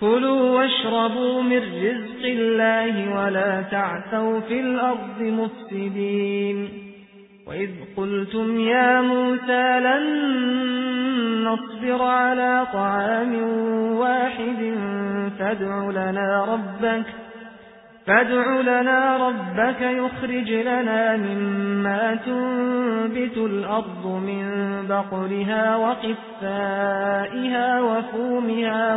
كلوا واشربوا من رزق الله ولا تعثوا في الأرض مفسدين. وإذ قلتم يا موسى لن نصبر على طعام واحد فادع لنا ربك فادع لنا ربك يخرج لنا مما تنبت الأرض من بقرها وقفائها وفومها